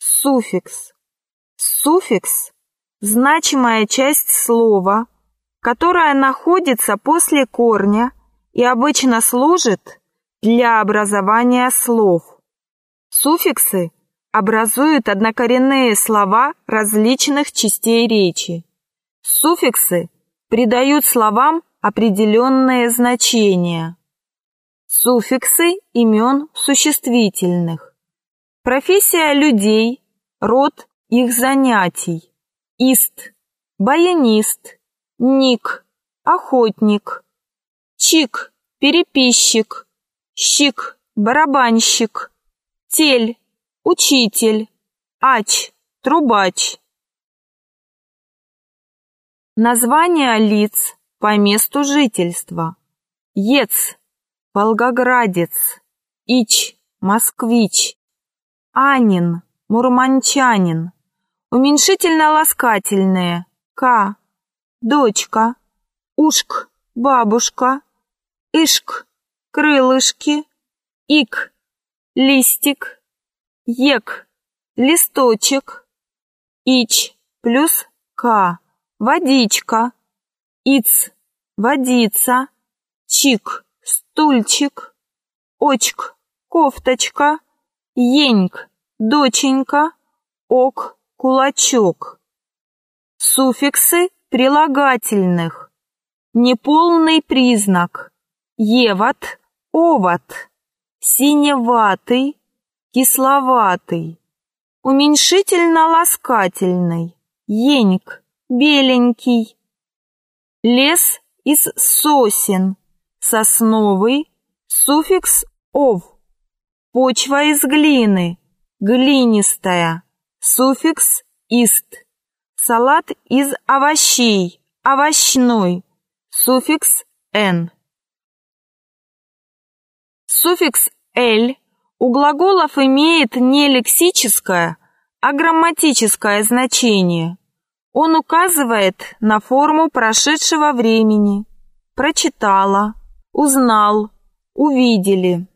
Суффикс. Суффикс – значимая часть слова, которая находится после корня и обычно служит для образования слов. Суффиксы образуют однокоренные слова различных частей речи. Суффиксы придают словам определенные значения. Суффиксы имен существительных. Профессия людей, род их занятий. Ист, баянист, ник, охотник, чик, переписчик, щик, барабанщик, тель, учитель, ач, трубач. Названия лиц по месту жительства. Ец, волгоградец, ич, москвич, анин, мурманчанин. Уменьшительно-ласкательные. К, дочка, ушк, бабушка, ишк, крылышки, ик, листик, ек, листочек, ич плюс к, водичка, иц, водица, чик, стульчик, очк, кофточка, еньк, доченька, ок, кулачок. Суффиксы прилагательных. Неполный признак. Еват, оват. Синеватый, кисловатый. Уменьшительно-ласкательный. Еньк, беленький. Лес из сосен. Сосновый. Суффикс ов. Почва из глины. Глинистая. Суффикс «ист». Салат из овощей, овощной. Суффикс «н». Суффикс «л» у глаголов имеет не лексическое, а грамматическое значение. Он указывает на форму прошедшего времени. Прочитала, узнал, увидели.